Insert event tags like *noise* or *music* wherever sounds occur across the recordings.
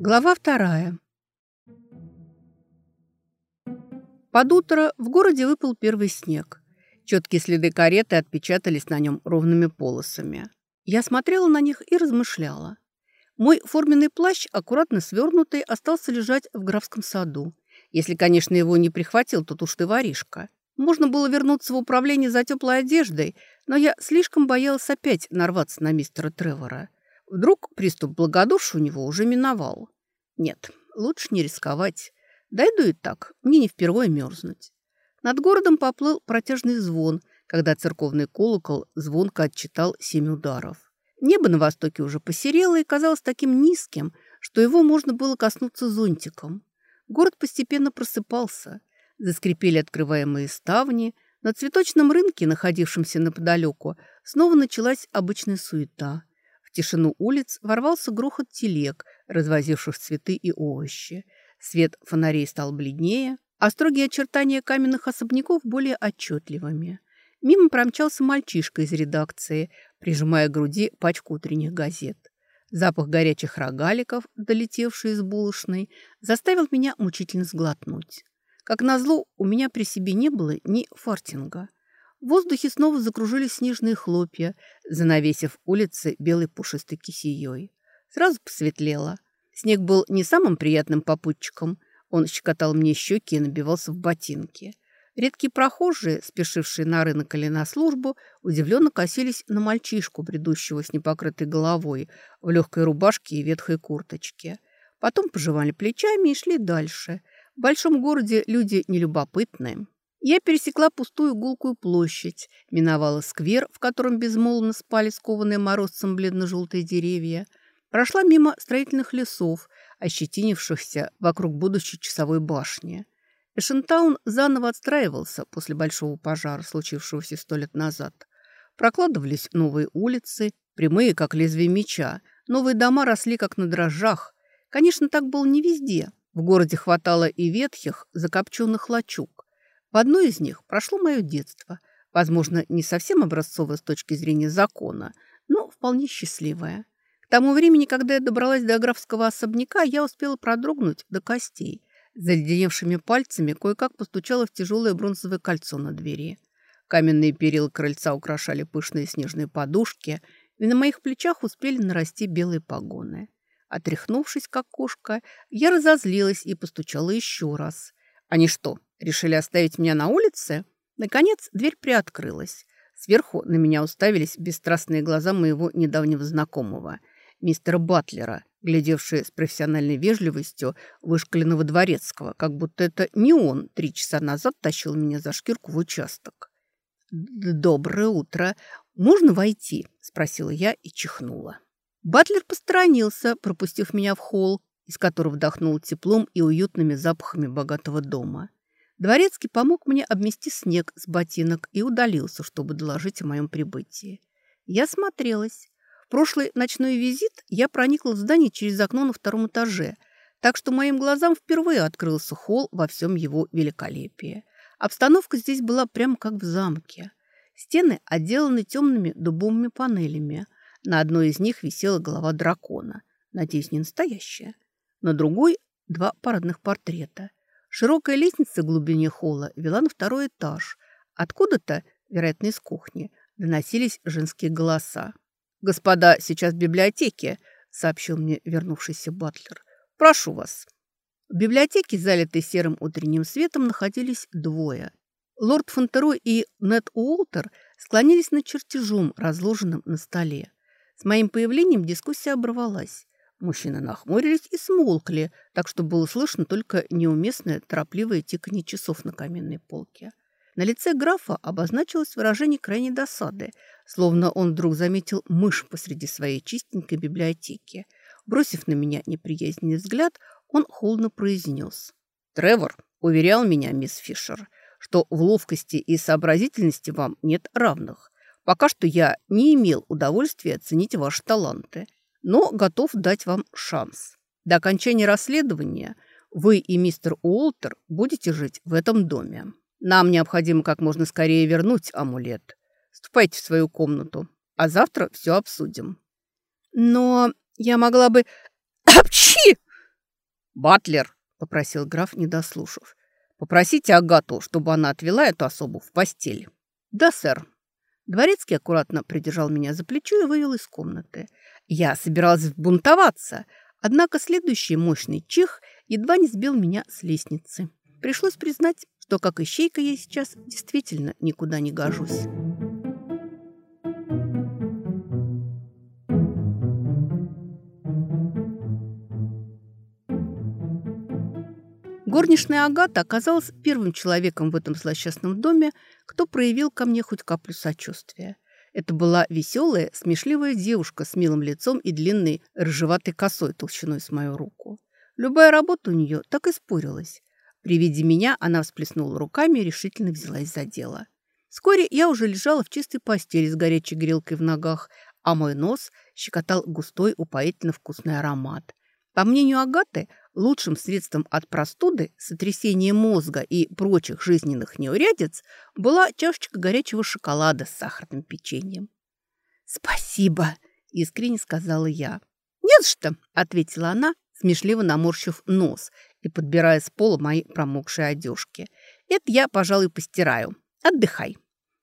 Глава вторая. Под утро в городе выпал первый снег. Четкие следы кареты отпечатались на нем ровными полосами. Я смотрела на них и размышляла. Мой форменный плащ, аккуратно свернутый, остался лежать в графском саду. Если, конечно, его не прихватил тот уж ты воришка. Можно было вернуться в управление за теплой одеждой, но я слишком боялась опять нарваться на мистера Тревора. Вдруг приступ благодушия у него уже миновал. Нет, лучше не рисковать. Дойду и так, мне не впервые мерзнуть. Над городом поплыл протяжный звон, когда церковный колокол звонко отчитал семь ударов. Небо на востоке уже посерело и казалось таким низким, что его можно было коснуться зонтиком. Город постепенно просыпался. Заскрипели открываемые ставни. На цветочном рынке, находившемся неподалеку, снова началась обычная суета. В тишину улиц ворвался грохот телег, развозивших цветы и овощи. Свет фонарей стал бледнее, а строгие очертания каменных особняков более отчетливыми. Мимо промчался мальчишка из редакции, прижимая к груди пачку утренних газет. Запах горячих рогаликов, долетевший из булочной, заставил меня мучительно сглотнуть. Как назло, у меня при себе не было ни фартинга – в воздухе снова закружились снежные хлопья, занавесив улицы белой пушистой кисеей. Сразу посветлело. Снег был не самым приятным попутчиком. Он щекотал мне щеки и набивался в ботинки. Редкие прохожие, спешившие на рынок или на службу, удивленно косились на мальчишку, бредущего с непокрытой головой, в легкой рубашке и ветхой курточке. Потом пожевали плечами и шли дальше. В большом городе люди нелюбопытные. Я пересекла пустую гулкую площадь, миновала сквер, в котором безмолвно спали скованные морозцем бледно-желтые деревья, прошла мимо строительных лесов, ощетинившихся вокруг будущей часовой башни. Эшентаун заново отстраивался после большого пожара, случившегося сто лет назад. Прокладывались новые улицы, прямые, как лезвие меча. Новые дома росли, как на дрожжах. Конечно, так было не везде. В городе хватало и ветхих, закопченных лачуг. В одной из них прошло мое детство, возможно, не совсем образцовое с точки зрения закона, но вполне счастливое. К тому времени, когда я добралась до графского особняка, я успела продрогнуть до костей. Заледеневшими пальцами кое-как постучала в тяжелое бронзовое кольцо на двери. Каменные перила крыльца украшали пышные снежные подушки, и на моих плечах успели нарасти белые погоны. Отряхнувшись, как кошка, я разозлилась и постучала еще раз. Они что, решили оставить меня на улице? Наконец дверь приоткрылась. Сверху на меня уставились бесстрастные глаза моего недавнего знакомого, мистера Батлера, глядевшие с профессиональной вежливостью вышкаленного дворецкого, как будто это не он три часа назад тащил меня за шкирку в участок. «Доброе утро. Можно войти?» – спросила я и чихнула. Батлер посторонился, пропустив меня в холл, из которого вдохнул теплом и уютными запахами богатого дома. Дворецкий помог мне обмести снег с ботинок и удалился, чтобы доложить о моем прибытии. Я смотрелась. Прошлый ночной визит я проникла в здание через окно на втором этаже, так что моим глазам впервые открылся холл во всем его великолепии. Обстановка здесь была прямо как в замке. Стены отделаны темными дубовыми панелями. На одной из них висела голова дракона. Надеюсь, не настоящая. На другой – два парадных портрета. Широкая лестница в глубине холла вела на второй этаж. Откуда-то, вероятно, из кухни, доносились женские голоса. «Господа, сейчас в библиотеке», – сообщил мне вернувшийся батлер. «Прошу вас». В библиотеке, залитой серым утренним светом, находились двое. Лорд Фонтерой и Нед Уолтер склонились над чертежом, разложенным на столе. С моим появлением дискуссия оборвалась. Мужчины нахмурились и смолкли, так что было слышно только неуместное торопливое тиканье часов на каменной полке. На лице графа обозначилось выражение крайней досады, словно он вдруг заметил мышь посреди своей чистенькой библиотеки. Бросив на меня неприязненный взгляд, он холодно произнес. «Тревор уверял меня, мисс Фишер, что в ловкости и сообразительности вам нет равных. Пока что я не имел удовольствия оценить ваши таланты. но готов дать вам шанс. До окончания расследования вы и мистер Уолтер будете жить в этом доме. Нам необходимо как можно скорее вернуть амулет. Ступайте в свою комнату, а завтра все обсудим. Но я могла бы... *coughs* Апчи! Батлер, попросил граф, не дослушав. Попросите Агату, чтобы она отвела эту особу в постель. Да, сэр. Дворецкий аккуратно придержал меня за плечо и вывел из комнаты. Я собиралась бунтоваться, однако следующий мощный чих едва не сбил меня с лестницы. Пришлось признать, что как ищейка я сейчас действительно никуда не гожусь. Горничная Агата оказалась первым человеком в этом злосчастном доме, кто проявил ко мне хоть каплю сочувствия. Это была веселая, смешливая девушка с милым лицом и длинной рыжеватой косой толщиной с мою руку. Любая работа у нее так и спорилась. При виде меня она всплеснула руками и решительно взялась за дело. Вскоре я уже лежала в чистой постели с горячей грелкой в ногах, а мой нос щекотал густой, упоительно вкусный аромат. По мнению Агаты, лучшим средством от простуды, сотрясения мозга и прочих жизненных неурядиц была чашечка горячего шоколада с сахарным печеньем. «Спасибо!» – искренне сказала я. «Не за что!» – ответила она, смешливо наморщив нос и подбирая с пола мои промокшие одежки. «Это я, пожалуй, постираю. Отдыхай».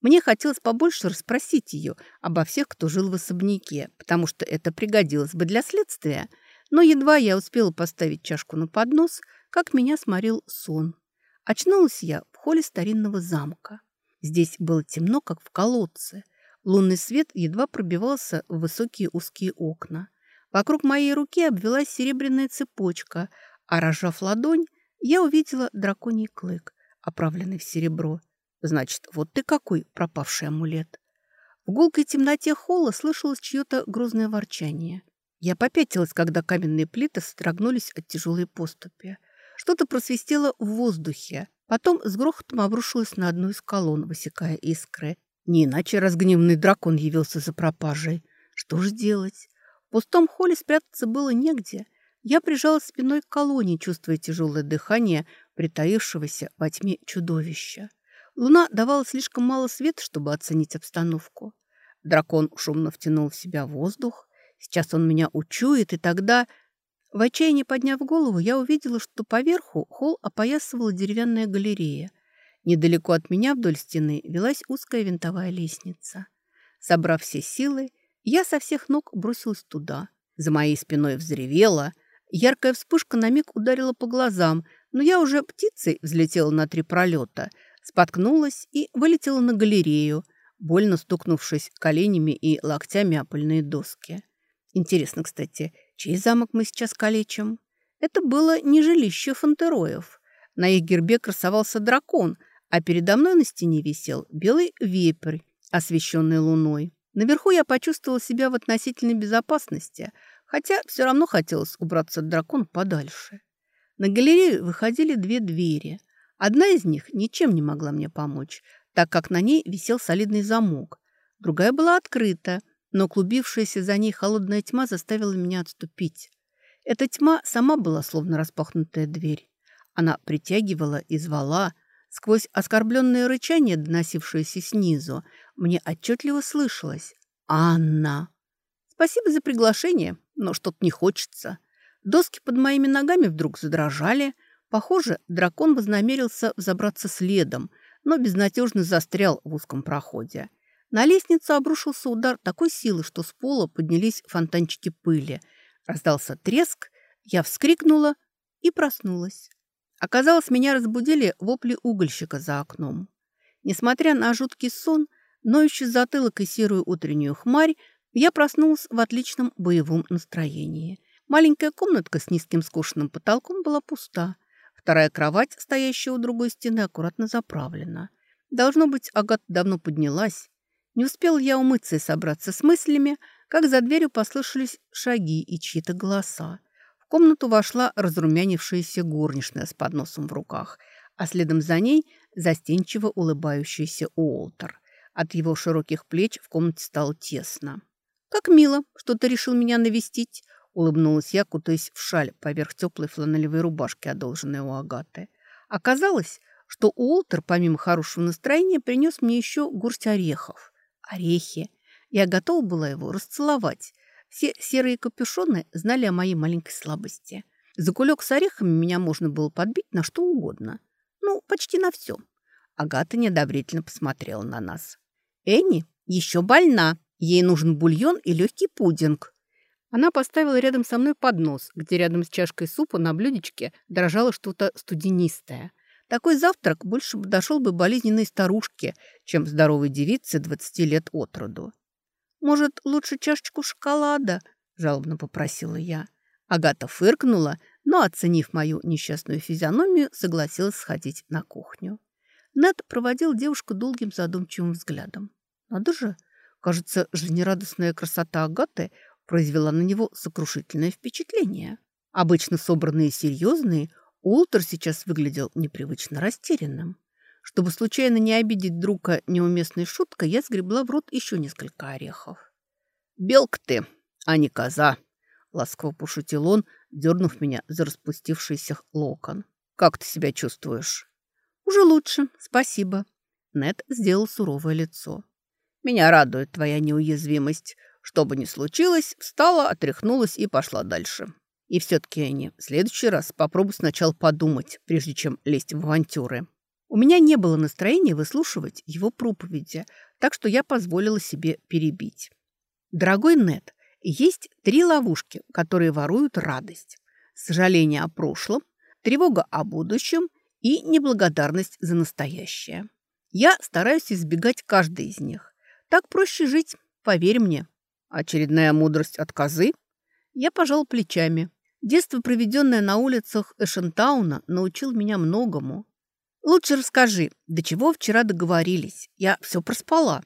Мне хотелось побольше расспросить ее обо всех, кто жил в особняке, потому что это пригодилось бы для следствия. Но едва я успела поставить чашку на поднос, как меня сморил сон. Очнулась я в холле старинного замка. Здесь было темно, как в колодце. Лунный свет едва пробивался в высокие узкие окна. Вокруг моей руки обвелась серебряная цепочка, а разжав ладонь, я увидела драконий клык, оправленный в серебро. Значит, вот ты какой пропавший амулет. В гулкой темноте холла слышалось чье-то грозное ворчание. Я попятилась, когда каменные плиты строгнулись от тяжелой поступи. Что-то просвистело в воздухе. Потом с грохотом обрушилось на одну из колонн, высекая искры. Не иначе разгневанный дракон явился за пропажей. Что же делать? В пустом холле спрятаться было негде — я прижалась спиной к колонне, чувствуя тяжелое дыхание притаившегося во тьме чудовища. Луна давала слишком мало света, чтобы оценить обстановку. Дракон шумно втянул в себя воздух. Сейчас он меня учует, и тогда... В отчаянии подняв голову, я увидела, что поверху холл опоясывала деревянная галерея. Недалеко от меня вдоль стены велась узкая винтовая лестница. Собрав все силы, я со всех ног бросилась туда. За моей спиной взревела — Яркая вспышка на миг ударила по глазам, но я уже птицей взлетела на три пролета, споткнулась и вылетела на галерею, больно стукнувшись коленями и локтями о пыльные доски. Интересно, кстати, чей замок мы сейчас калечим? Это было не жилище фонтероев. На их гербе красовался дракон, а передо мной на стене висел белый вепрь, освещенный луной. Наверху я почувствовала себя в относительной безопасности – хотя все равно хотелось убраться от дракона подальше. На галерею выходили две двери. Одна из них ничем не могла мне помочь, так как на ней висел солидный замок. Другая была открыта, но клубившаяся за ней холодная тьма заставила меня отступить. Эта тьма сама была словно распахнутая дверь. Она притягивала и звала. Сквозь оскорбленное рычание, доносившееся снизу, мне отчетливо слышалось «Анна». «Спасибо за приглашение», но что-то не хочется. Доски под моими ногами вдруг задрожали. Похоже, дракон вознамерился взобраться следом, но безнадежно застрял в узком проходе. На лестницу обрушился удар такой силы, что с пола поднялись фонтанчики пыли. Раздался треск, я вскрикнула и проснулась. Оказалось, меня разбудили вопли угольщика за окном. Несмотря на жуткий сон, ноющий затылок и серую утреннюю хмарь, я проснулась в отличном боевом настроении. Маленькая комнатка с низким скошенным потолком была пуста. Вторая кровать, стоящая у другой стены, аккуратно заправлена. Должно быть, Агата давно поднялась. Не успел я умыться и собраться с мыслями, как за дверью послышались шаги и чьи-то голоса. В комнату вошла разрумянившаяся горничная с подносом в руках, а следом за ней застенчиво улыбающийся Уолтер. От его широких плеч в комнате стало тесно. «Как мило, что ты решил меня навестить», – улыбнулась я, кутаясь в шаль поверх теплой фланелевой рубашки, одолженной у Агаты. Оказалось, что Уолтер, помимо хорошего настроения, принес мне еще горсть орехов. Орехи. Я готова была его расцеловать. Все серые капюшоны знали о моей маленькой слабости. За кулек с орехами меня можно было подбить на что угодно. Ну, почти на все. Агата неодобрительно посмотрела на нас. «Энни еще больна», Ей нужен бульон и легкий пудинг. Она поставила рядом со мной поднос, где рядом с чашкой супа на блюдечке дрожало что-то студенистое. Такой завтрак больше подошел бы болезненной старушке, чем здоровой девице 20 лет от роду. «Может, лучше чашечку шоколада?» – жалобно попросила я. Агата фыркнула, но, оценив мою несчастную физиономию, согласилась сходить на кухню. Нед проводил девушку долгим задумчивым взглядом. «Надо же!» Кажется, жизнерадостная красота Агаты произвела на него сокрушительное впечатление. Обычно собранный и серьезный, Уолтер сейчас выглядел непривычно растерянным. Чтобы случайно не обидеть друга неуместной шуткой, я сгребла в рот еще несколько орехов. «Белка ты, а не коза!» — ласково пошутил он, дернув меня за распустившийся локон. «Как ты себя чувствуешь?» «Уже лучше, спасибо». Нед сделал суровое лицо. Меня радует твоя неуязвимость. Что бы ни случилось, встала, отряхнулась и пошла дальше. И все-таки, Энни, в следующий раз попробуй сначала подумать, прежде чем лезть в авантюры. У меня не было настроения выслушивать его проповеди, так что я позволила себе перебить. Дорогой Нед, есть три ловушки, которые воруют радость. Сожаление о прошлом, тревога о будущем и неблагодарность за настоящее. Я стараюсь избегать каждой из них. Так проще жить, поверь мне. Очередная мудрость от козы? Я пожал плечами. Детство, проведенное на улицах Эшентауна, научил меня многому. Лучше расскажи, до чего вчера договорились? Я все проспала.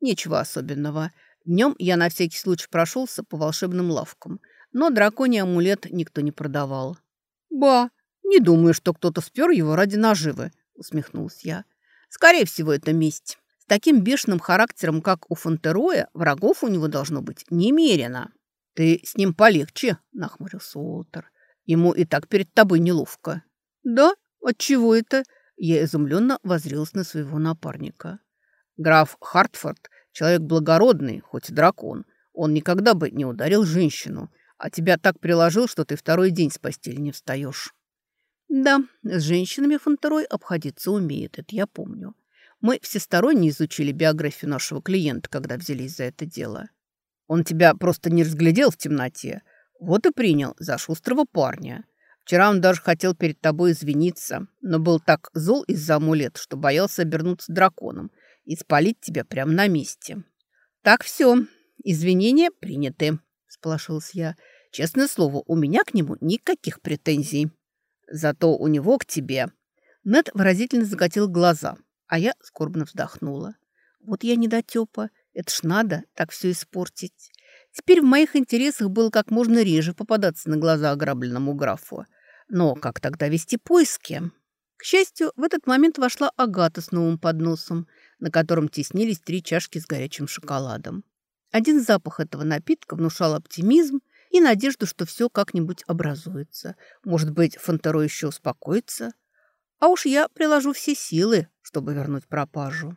Ничего особенного. Днем я на всякий случай прошелся по волшебным лавкам, но драконий амулет никто не продавал. «Ба, не думаю, что кто-то спер его ради наживы», — усмехнулся я. «Скорее всего, это месть». С таким бешеным характером, как у Фонтероя, врагов у него должно быть немерено. «Ты с ним полегче», — нахмурился Уолтер. «Ему и так перед тобой неловко». «Да? Отчего это?» Я изумленно возрилась на своего напарника. «Граф Хартфорд — человек благородный, хоть и дракон. Он никогда бы не ударил женщину, а тебя так приложил, что ты второй день с постели не встаешь». «Да, с женщинами Фонтерой обходиться умеет, это я помню. Мы всесторонне изучили биографию нашего клиента, когда взялись за это дело. Он тебя просто не разглядел в темноте. Вот и принял за шустрого парня. Вчера он даже хотел перед тобой извиниться, но был так зол из-за амулета, что боялся обернуться драконом и спалить тебя прямо на месте. Так все, извинения приняты, сполошилась я. Честное слово, у меня к нему никаких претензий. Зато у него к тебе. Нед выразительно закатил глаза, а я скорбно вздохнула. Вот я недотепа. Это ж надо так все испортить. Теперь в моих интересах было как можно реже попадаться на глаза ограбленному графу. Но как тогда вести поиски? К счастью, в этот момент вошла Агата с новым подносом, на котором теснились три чашки с горячим шоколадом. Один запах этого напитка внушал оптимизм и надежду, что все как-нибудь образуется. Может быть, Фонтеро еще успокоится? А уж я приложу все силы, чтобы вернуть пропажу.